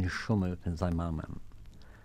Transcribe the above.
die Schumme von seinem Mann.